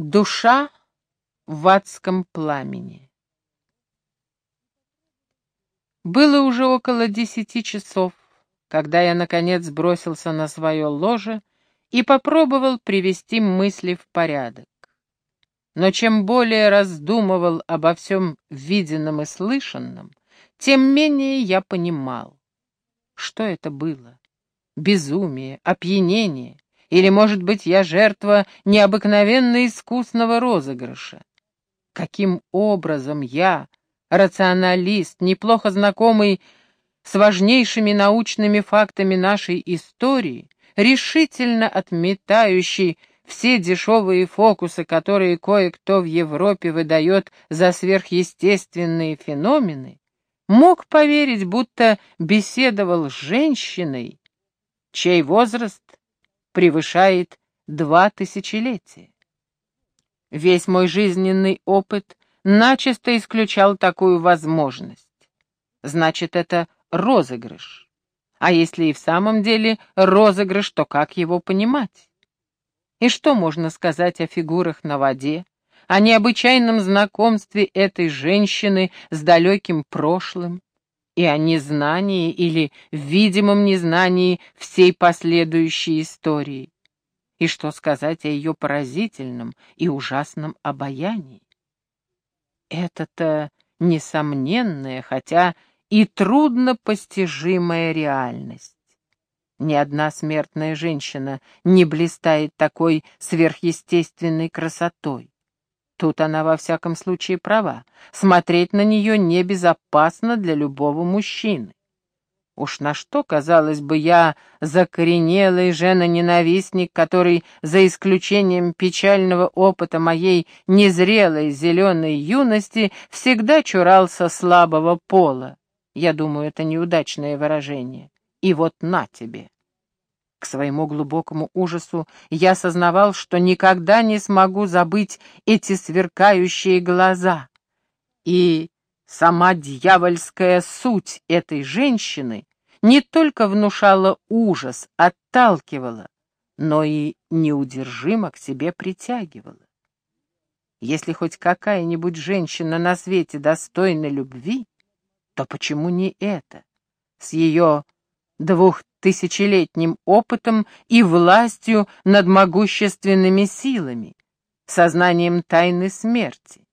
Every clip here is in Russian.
Душа в адском пламени. Было уже около десяти часов, когда я, наконец, бросился на свое ложе и попробовал привести мысли в порядок. Но чем более раздумывал обо всем виденном и слышанном, тем менее я понимал, что это было. Безумие, опьянение — или, может быть, я жертва необыкновенно искусного розыгрыша? Каким образом я, рационалист, неплохо знакомый с важнейшими научными фактами нашей истории, решительно отметающий все дешевые фокусы, которые кое-кто в Европе выдает за сверхъестественные феномены, мог поверить, будто беседовал с женщиной, чей возраст превышает два тысячелетия. Весь мой жизненный опыт начисто исключал такую возможность. Значит, это розыгрыш. А если и в самом деле розыгрыш, то как его понимать? И что можно сказать о фигурах на воде, о необычайном знакомстве этой женщины с далеким прошлым и о незнании или видимом незнании всей последующей истории? И что сказать о ее поразительном и ужасном обаянии? Это-то несомненная, хотя и трудно постижимая реальность. Ни одна смертная женщина не блистает такой сверхъестественной красотой. Тут она во всяком случае права. Смотреть на нее небезопасно для любого мужчины. Уж на что, казалось бы, я закоренелый жена-ненавистник, который, за исключением печального опыта моей незрелой зеленой юности, всегда чурался слабого пола. Я думаю, это неудачное выражение. И вот на тебе. К своему глубокому ужасу я осознавал, что никогда не смогу забыть эти сверкающие глаза. И сама дьявольская суть этой женщины не только внушала ужас, отталкивала, но и неудержимо к себе притягивала. Если хоть какая-нибудь женщина на свете достойна любви, то почему не это? С ее двухтысячелетним опытом и властью над могущественными силами, сознанием тайны смерти.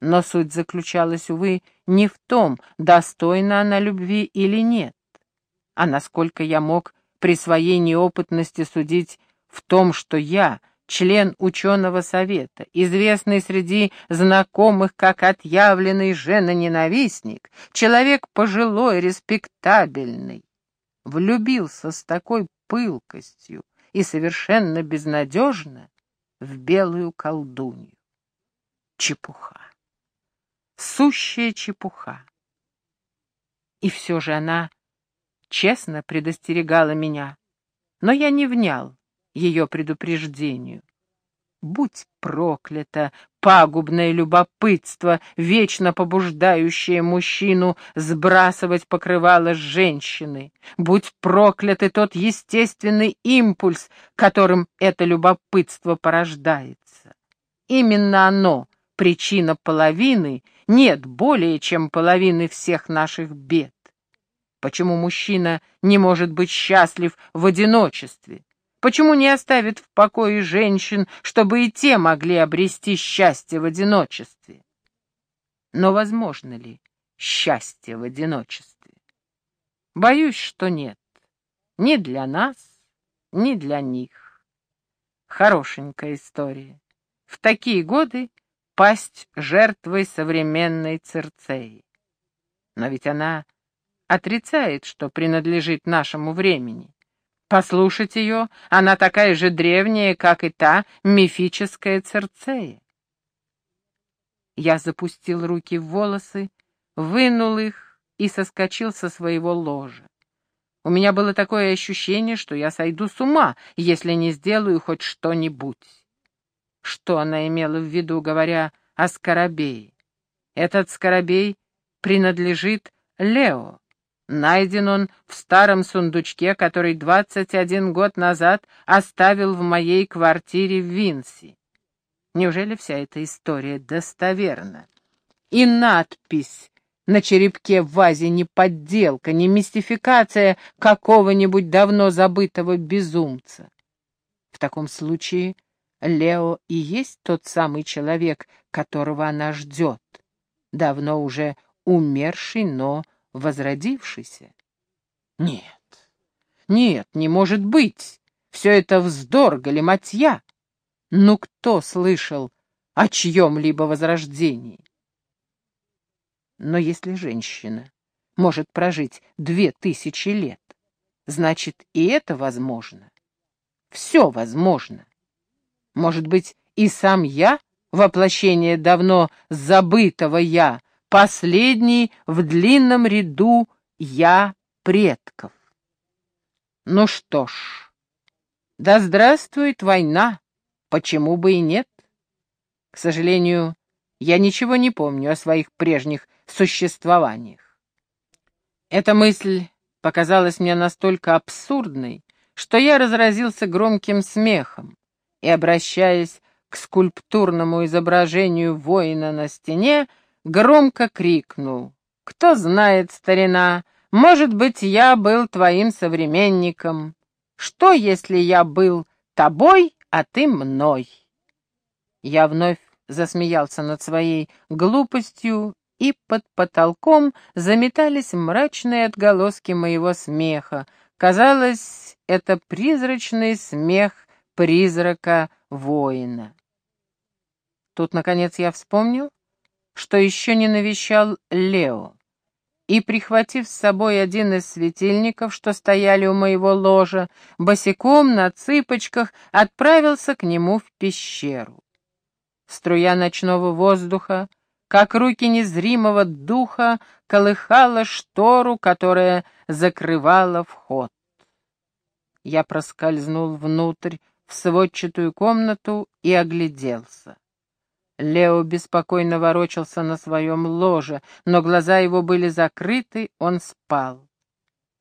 Но суть заключалась, увы, не в том, достойна она любви или нет а насколько я мог при своей неопытности судить в том, что я, член ученого совета, известный среди знакомых как отъявленный жена-ненавистник, человек пожилой, респектабельный, влюбился с такой пылкостью и совершенно безнадежно в белую колдунью. Чепуха. Сущая чепуха. И все же она честно предостерегала меня, но я не внял ее предупреждению. Будь проклято пагубное любопытство, вечно побуждающее мужчину сбрасывать покрывало с женщины. Будь проклятый тот естественный импульс, которым это любопытство порождается. Именно оно — причина половины, нет более чем половины всех наших бед. Почему мужчина не может быть счастлив в одиночестве? Почему не оставит в покое женщин, чтобы и те могли обрести счастье в одиночестве? Но возможно ли счастье в одиночестве? Боюсь, что нет. Ни для нас, ни для них. Хорошенькая история. В такие годы пасть жертвой современной Церцеи. Но ведь она отрицает, что принадлежит нашему времени. Послушать ее, она такая же древняя, как и та мифическая Церцея. Я запустил руки в волосы, вынул их и соскочил со своего ложа. У меня было такое ощущение, что я сойду с ума, если не сделаю хоть что-нибудь. Что она имела в виду, говоря о скоробее? Этот скоробей принадлежит Лео. Найден он в старом сундучке, который 21 год назад оставил в моей квартире в Винси. Неужели вся эта история достоверна? И надпись на черепке в вазе не подделка, не мистификация какого-нибудь давно забытого безумца. В таком случае Лео и есть тот самый человек, которого она ждет, давно уже умерший, но возродившийся. Нет, нет, не может быть. Все это вздор, галиматья. Ну кто слышал о чьем-либо возрождении? Но если женщина может прожить две тысячи лет, значит, и это возможно. Все возможно. Может быть, и сам я, воплощение давно забытого «я», последний в длинном ряду «я» предков. Ну что ж, да здравствует война, почему бы и нет? К сожалению, я ничего не помню о своих прежних существованиях. Эта мысль показалась мне настолько абсурдной, что я разразился громким смехом и, обращаясь к скульптурному изображению воина на стене, громко крикнул. «Кто знает, старина, может быть, я был твоим современником. Что, если я был тобой, а ты мной?» Я вновь засмеялся над своей глупостью, и под потолком заметались мрачные отголоски моего смеха. Казалось, это призрачный смех призрака воина. Тут, наконец, я вспомнил, что еще не навещал Лео, и, прихватив с собой один из светильников, что стояли у моего ложа, босиком на цыпочках отправился к нему в пещеру. Струя ночного воздуха, как руки незримого духа, колыхала штору, которая закрывала вход. Я проскользнул внутрь, в сводчатую комнату и огляделся. Лео беспокойно ворочался на своем ложе, но глаза его были закрыты, он спал.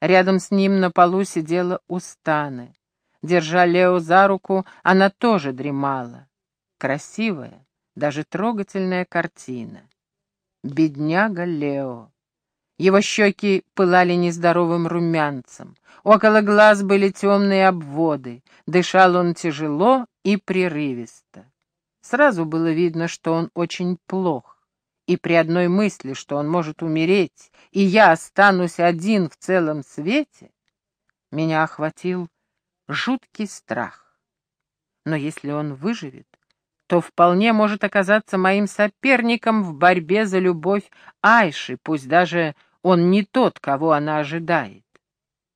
Рядом с ним на полу сидела Устаны. Держа Лео за руку, она тоже дремала. Красивая, даже трогательная картина. Бедняга Лео. Его щеки пылали нездоровым румянцем. Около глаз были темные обводы. Дышал он тяжело и прерывисто. Сразу было видно, что он очень плох. И при одной мысли, что он может умереть, и я останусь один в целом свете, меня охватил жуткий страх. Но если он выживет, то вполне может оказаться моим соперником в борьбе за любовь Айши, пусть даже он не тот, кого она ожидает.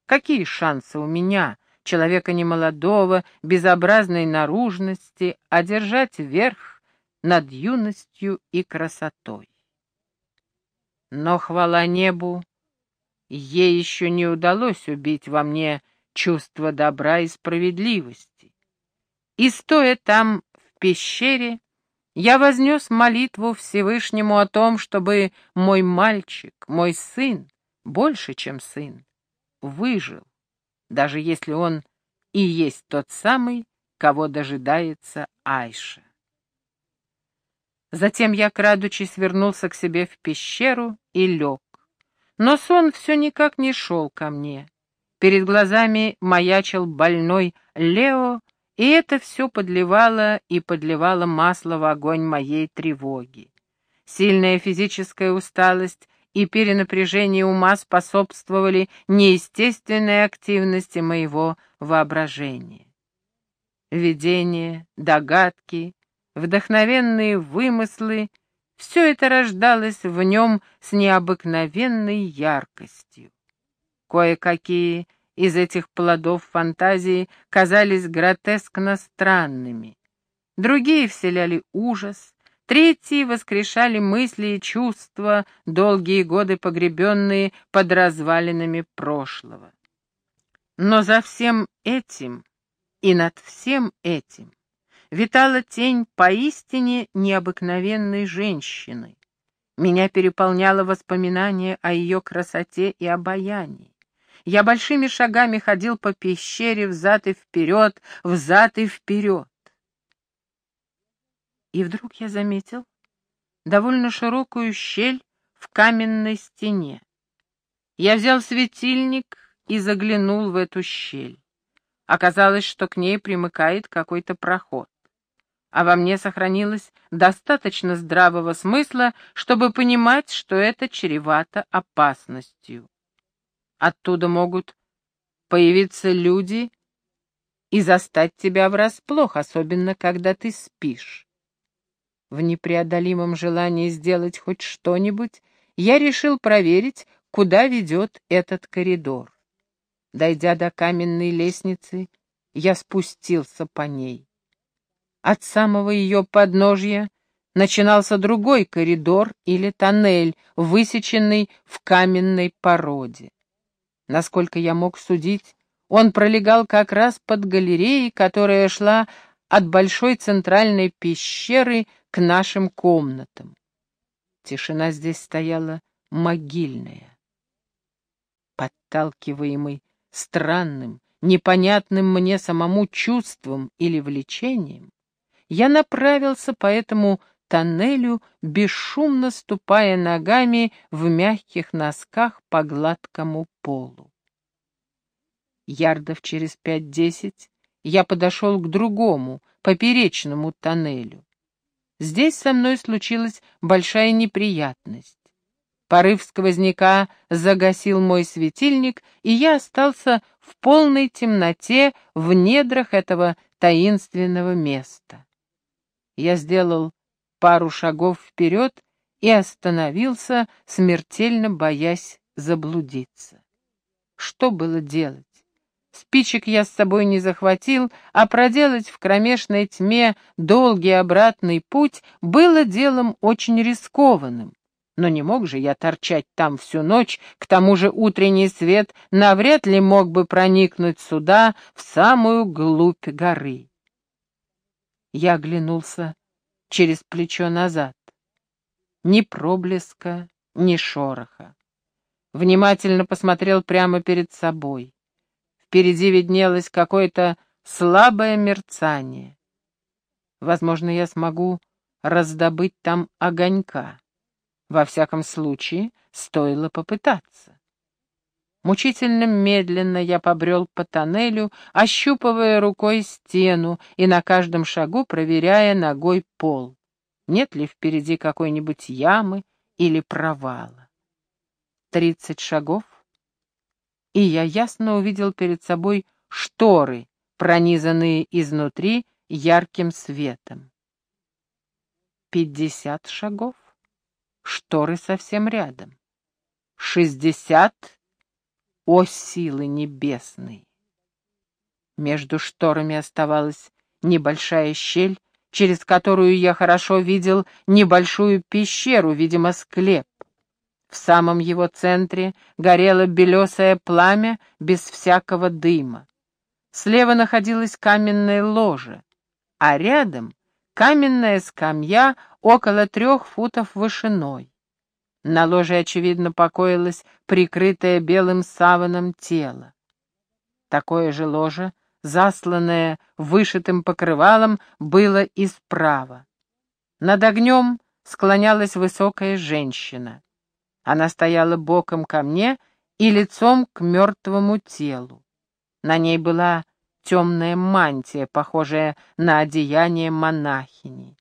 Какие шансы у меня, человека немолодого, безобразной наружности, одержать верх над юностью и красотой? Но, хвала небу, ей еще не удалось убить во мне чувство добра и справедливости. И стоя там, в пещере, я вознес молитву Всевышнему о том, чтобы мой мальчик, мой сын, больше, чем сын, выжил, даже если он и есть тот самый, кого дожидается Айша. Затем я, крадучись, вернулся к себе в пещеру и лег. Но сон все никак не шел ко мне. Перед глазами маячил больной Лео, и это все подливало и подливало масло в огонь моей тревоги. Сильная физическая усталость и перенапряжение ума способствовали неестественной активности моего воображения. Видения, догадки, вдохновенные вымыслы — все это рождалось в нем с необыкновенной яркостью. Кое-какие из этих плодов фантазии казались гротескно странными. Другие вселяли ужас, третьи воскрешали мысли и чувства, долгие годы погребенные под развалинами прошлого. Но за всем этим и над всем этим витала тень поистине необыкновенной женщины. Меня переполняло воспоминание о ее красоте и обаянии. Я большими шагами ходил по пещере взад и вперед, взад и вперед. И вдруг я заметил довольно широкую щель в каменной стене. Я взял светильник и заглянул в эту щель. Оказалось, что к ней примыкает какой-то проход. А во мне сохранилось достаточно здравого смысла, чтобы понимать, что это чревато опасностью. Оттуда могут появиться люди и застать тебя врасплох, особенно когда ты спишь. В непреодолимом желании сделать хоть что-нибудь, я решил проверить, куда ведет этот коридор. Дойдя до каменной лестницы, я спустился по ней. От самого ее подножья начинался другой коридор или тоннель, высеченный в каменной породе. Насколько я мог судить, он пролегал как раз под галереей, которая шла от большой центральной пещеры к нашим комнатам. Тишина здесь стояла могильная. Подталкиваемый странным, непонятным мне самому чувством или влечением, я направился по этому тоннелю, бесшумно ступая ногами в мягких носках по гладкому полу. Ярдов через пять-десять я подошел к другому, поперечному тоннелю. Здесь со мной случилась большая неприятность. Порыв сквозняка загасил мой светильник, и я остался в полной темноте в недрах этого таинственного места. Я сделал пару шагов вперед и остановился, смертельно боясь заблудиться. Что было делать? Спичек я с собой не захватил, а проделать в кромешной тьме долгий обратный путь было делом очень рискованным. Но не мог же я торчать там всю ночь, к тому же утренний свет навряд ли мог бы проникнуть сюда, в самую глубь горы. Я оглянулся через плечо назад. Ни проблеска, ни шороха. Внимательно посмотрел прямо перед собой. Впереди виднелось какое-то слабое мерцание. Возможно, я смогу раздобыть там огонька. Во всяком случае, стоило попытаться. Мучительно медленно я побрел по тоннелю, ощупывая рукой стену и на каждом шагу проверяя ногой пол. Нет ли впереди какой-нибудь ямы или провала? Тридцать шагов, и я ясно увидел перед собой шторы, пронизанные изнутри ярким светом. Пятьдесят шагов шторы совсем рядом. Шестьдесят — о силы небесной! Между шторами оставалась небольшая щель, через которую я хорошо видел небольшую пещеру, видимо, склеп. В самом его центре горело белесое пламя без всякого дыма. Слева находилась каменная ложа, а рядом каменная скамья около трех футов вышиной. На ложе, очевидно, покоилось прикрытое белым саваном тело. Такое же ложе, засланное вышитым покрывалом, было и справа. Над огнем склонялась высокая женщина. Она стояла боком ко мне и лицом к мертвому телу. На ней была темная мантия, похожая на одеяние монахини.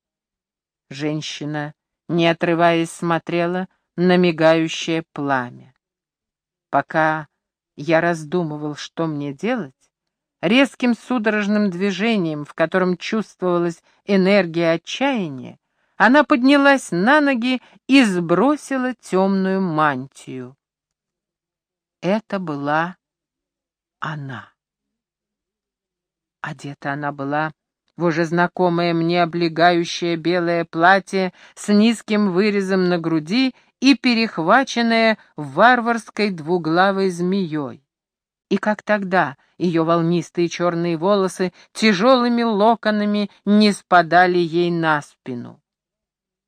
Женщина, не отрываясь, смотрела на мигающее пламя. Пока я раздумывал, что мне делать, резким судорожным движением, в котором чувствовалась энергия отчаяния, она поднялась на ноги и сбросила темную мантию. Это была она. Одета она была в уже знакомое мне облегающее белое платье с низким вырезом на груди и перехваченное варварской двуглавой змеей. И как тогда ее волнистые черные волосы тяжелыми локонами не спадали ей на спину.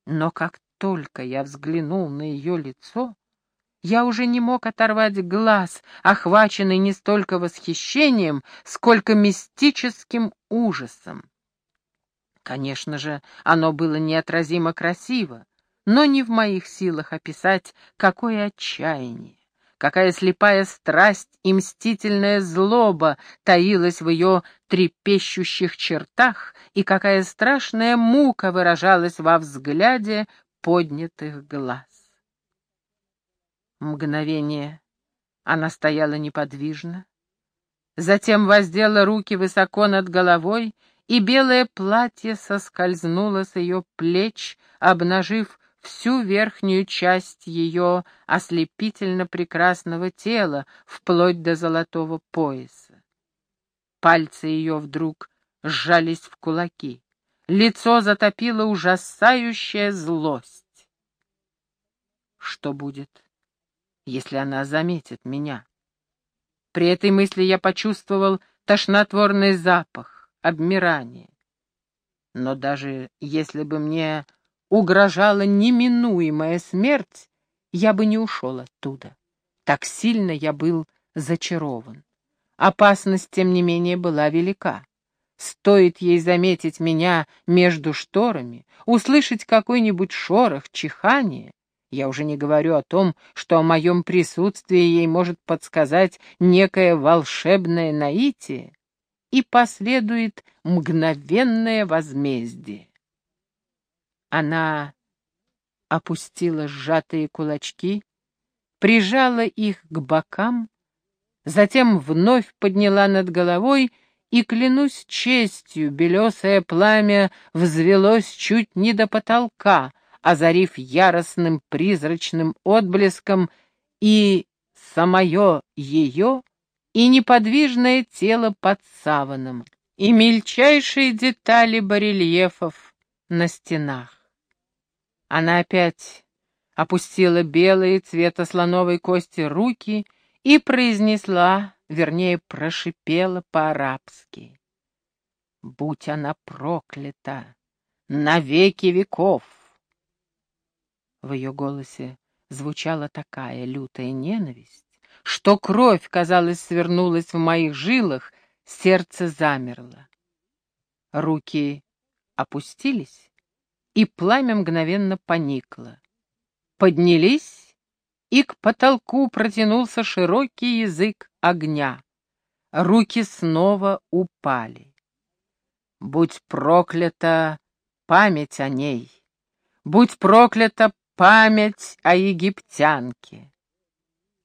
Но как только я взглянул на ее лицо, я уже не мог оторвать глаз, охваченный не столько восхищением, сколько мистическим ужасом. Конечно же, оно было неотразимо красиво, но не в моих силах описать, какое отчаяние, какая слепая страсть и мстительная злоба таилась в ее трепещущих чертах и какая страшная мука выражалась во взгляде поднятых глаз. Мгновение она стояла неподвижно, затем воздела руки высоко над головой, и белое платье соскользнуло с ее плеч, обнажив всю верхнюю часть ее ослепительно прекрасного тела, вплоть до золотого пояса. Пальцы ее вдруг сжались в кулаки. Лицо затопило ужасающая злость. Что будет, если она заметит меня? При этой мысли я почувствовал тошнотворный запах, обмирание. Но даже если бы мне угрожала неминуемая смерть, я бы не ушел оттуда. Так сильно я был зачарован. Опасность, тем не менее, была велика. Стоит ей заметить меня между шторами, услышать какой-нибудь шорох, чихание, я уже не говорю о том, что о моем присутствии ей может подсказать некое волшебное наитие, и последует мгновенное возмездие. Она опустила сжатые кулачки, прижала их к бокам, затем вновь подняла над головой, и, клянусь честью, белесое пламя взвелось чуть не до потолка, озарив яростным призрачным отблеском и самое ее, и неподвижное тело под саваном, и мельчайшие детали барельефов на стенах. Она опять опустила белые цвета слоновой кости руки и произнесла, вернее, прошипела по-арабски. «Будь она проклята! На веки веков!» В ее голосе звучала такая лютая ненависть, что кровь, казалось, свернулась в моих жилах, сердце замерло. Руки опустились, и пламя мгновенно поникло. Поднялись, и к потолку протянулся широкий язык огня. Руки снова упали. Будь проклята память о ней, будь проклята память о египтянке.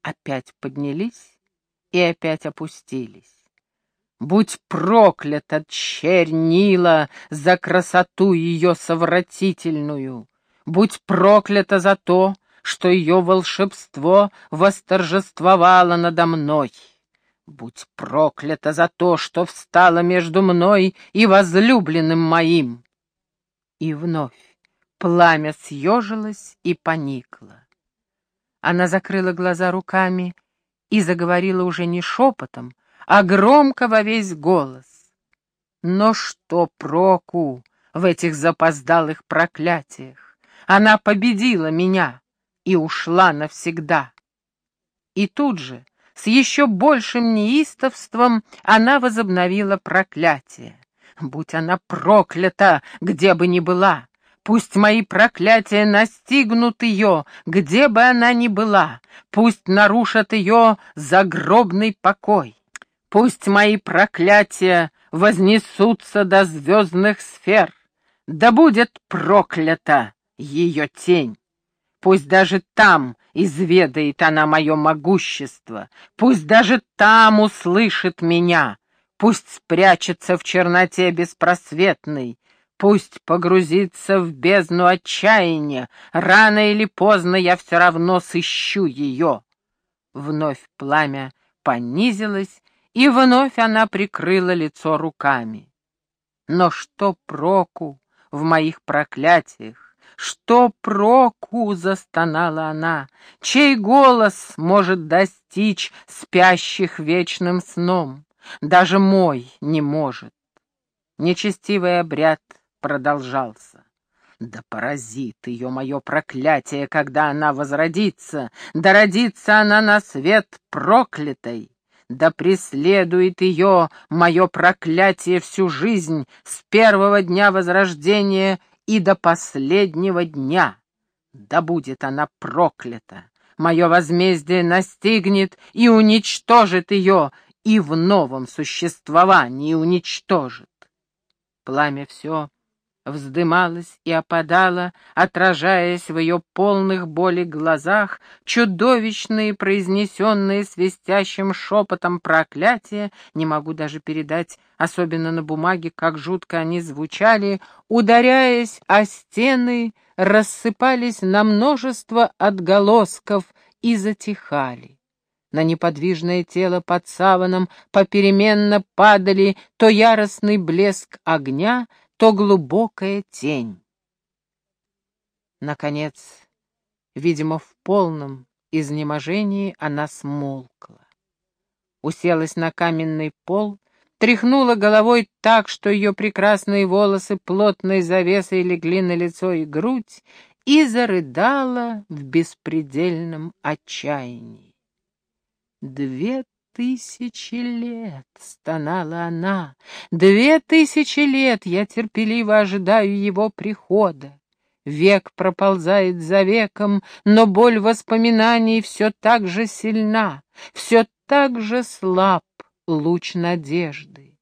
Опять поднялись и опять опустились. Будь проклята черь Нила за красоту ее совратительную! Будь проклята за то, что ее волшебство восторжествовало надо мной! Будь проклята за то, что встала между мной и возлюбленным моим! И вновь пламя съежилось и поникло. Она закрыла глаза руками и заговорила уже не шепотом, а громко во весь голос. Но что проку в этих запоздалых проклятиях? Она победила меня и ушла навсегда. И тут же, с еще большим неистовством, она возобновила проклятие. Будь она проклята, где бы ни была, Пусть мои проклятия настигнут ее, где бы она ни была, пусть нарушат ее загробный покой. Пусть мои проклятия вознесутся до звездных сфер, да будет проклята ее тень. Пусть даже там изведает она мое могущество, пусть даже там услышит меня, пусть спрячется в черноте беспросветной, пусть погрузится в бездну отчаяния, рано или поздно я все равно сыщу ее. Вновь пламя понизилось, и вновь она прикрыла лицо руками. Но что проку в моих проклятиях? Что проку, застонала она, чей голос может достичь спящих вечным сном? Даже мой не может. Нечестивый обряд продолжался. Да поразит ее мое проклятие, когда она возродится, да родится она на свет проклятой. Да преследует ее мое проклятие всю жизнь с первого дня возрождения и до последнего дня. Да будет она проклята! Мое возмездие настигнет и уничтожит ее, и в новом существовании уничтожит. Пламя все вздымалась и опадала, отражаясь в ее полных боли глазах, чудовищные, произнесенные свистящим шепотом проклятия, не могу даже передать, особенно на бумаге, как жутко они звучали, ударяясь о стены, рассыпались на множество отголосков и затихали. На неподвижное тело под саваном попеременно падали то яростный блеск огня, то глубокая тень. Наконец, видимо, в полном изнеможении она смолкла. Уселась на каменный пол, тряхнула головой так, что ее прекрасные волосы плотной завесой легли на лицо и грудь, и зарыдала в беспредельном отчаянии. Две тысячи лет!» — стонала она. «Две тысячи лет я терпеливо ожидаю его прихода. Век проползает за веком, но боль воспоминаний все так же сильна, все так же слаб луч надежды.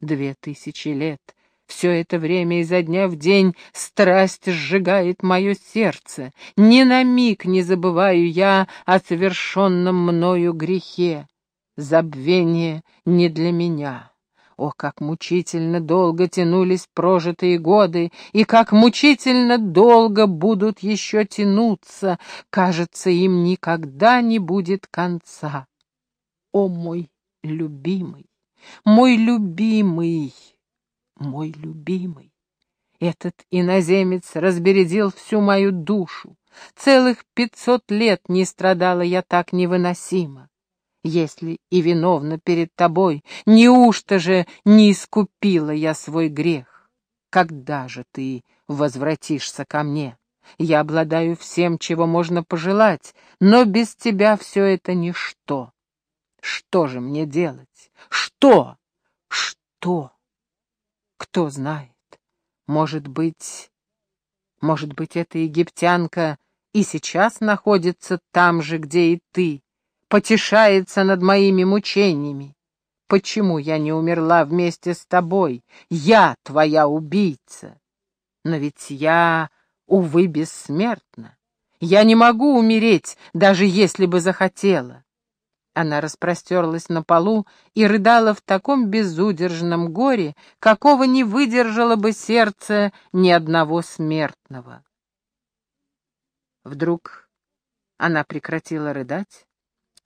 Две тысячи лет — все это время изо дня в день страсть сжигает мое сердце. Ни на миг не забываю я о совершенном мною грехе. Забвение не для меня. О, как мучительно долго тянулись прожитые годы, и как мучительно долго будут еще тянуться. Кажется, им никогда не будет конца. О, мой любимый, мой любимый, мой любимый! Этот иноземец разбередил всю мою душу. Целых пятьсот лет не страдала я так невыносимо если и виновна перед тобой, неужто же не искупила я свой грех? Когда же ты возвратишься ко мне? Я обладаю всем, чего можно пожелать, но без тебя все это ничто. Что же мне делать? Что? Что? Кто знает? Может быть... Может быть, эта египтянка и сейчас находится там же, где и ты, потешается над моими мучениями. Почему я не умерла вместе с тобой? Я твоя убийца. Но ведь я, увы, бессмертна. Я не могу умереть, даже если бы захотела. Она распростерлась на полу и рыдала в таком безудержном горе, какого не выдержало бы сердце ни одного смертного. Вдруг она прекратила рыдать,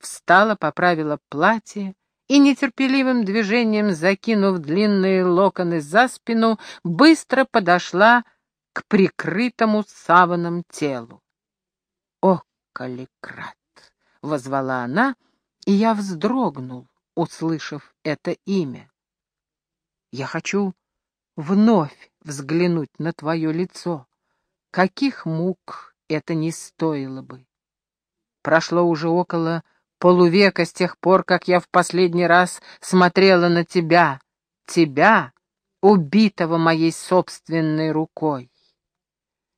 встала, поправила платье и нетерпеливым движением, закинув длинные локоны за спину, быстро подошла к прикрытому саваном телу. «О, Каликрат!» — возвала она, и я вздрогнул, услышав это имя. «Я хочу вновь взглянуть на твое лицо. Каких мук это не стоило бы!» Прошло уже около полувека с тех пор, как я в последний раз смотрела на тебя, тебя, убитого моей собственной рукой.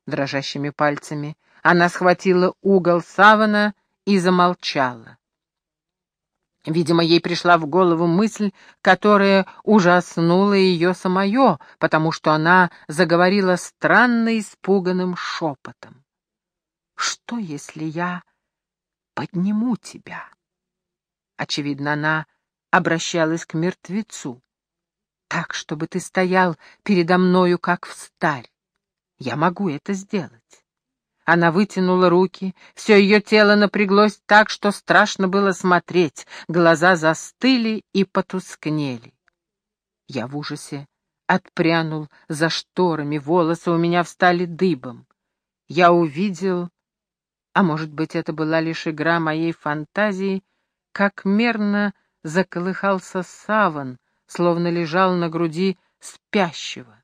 Дрожащими пальцами она схватила угол савана и замолчала. Видимо, ей пришла в голову мысль, которая ужаснула ее самое, потому что она заговорила странно испуганным шепотом. «Что, если я подниму тебя. Очевидно, она обращалась к мертвецу. Так, чтобы ты стоял передо мною, как встарь. Я могу это сделать. Она вытянула руки, все ее тело напряглось так, что страшно было смотреть, глаза застыли и потускнели. Я в ужасе отпрянул за шторами, волосы у меня встали дыбом. Я увидел а может быть, это была лишь игра моей фантазии, как мерно заколыхался саван, словно лежал на груди спящего.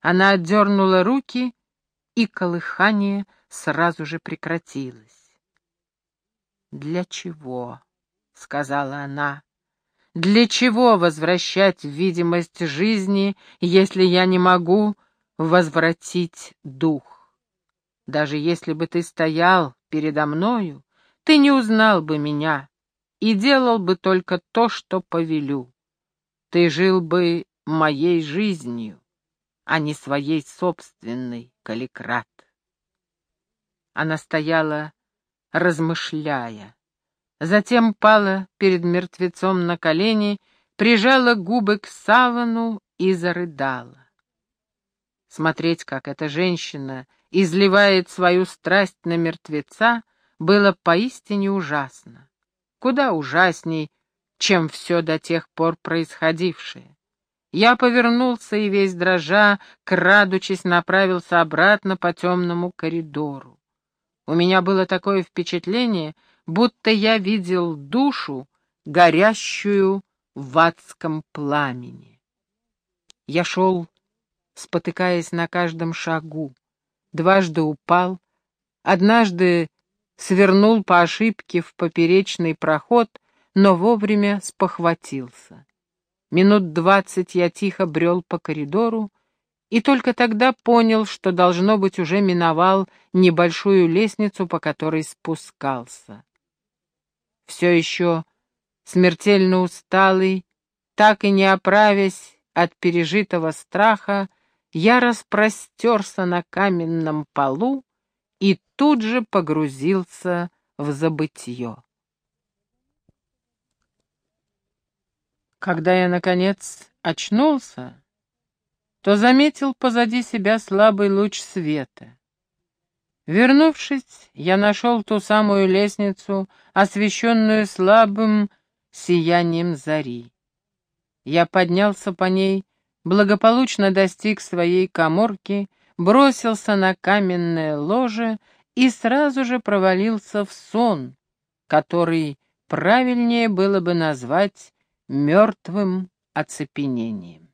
Она отдернула руки, и колыхание сразу же прекратилось. «Для чего?» — сказала она. Для чего возвращать видимость жизни, если я не могу возвратить дух? Даже если бы ты стоял передо мною, ты не узнал бы меня и делал бы только то, что повелю. Ты жил бы моей жизнью, а не своей собственной, Каликрат. Она стояла, размышляя. Затем пала перед мертвецом на колени, прижала губы к савану и зарыдала. Смотреть, как эта женщина изливает свою страсть на мертвеца, было поистине ужасно. Куда ужасней, чем все до тех пор происходившее. Я повернулся и весь дрожа, крадучись, направился обратно по темному коридору. У меня было такое впечатление, будто я видел душу, горящую в адском пламени. Я шел, спотыкаясь на каждом шагу, дважды упал, однажды свернул по ошибке в поперечный проход, но вовремя спохватился. Минут двадцать я тихо брел по коридору, и только тогда понял, что, должно быть, уже миновал небольшую лестницу, по которой спускался все еще смертельно усталый, так и не оправясь от пережитого страха, я распростерся на каменном полу и тут же погрузился в забытье. Когда я, наконец, очнулся, то заметил позади себя слабый луч света. Вернувшись, я нашел ту самую лестницу, освещенную слабым сиянием зари. Я поднялся по ней, благополучно достиг своей коморки, бросился на каменное ложе и сразу же провалился в сон, который правильнее было бы назвать мертвым оцепенением.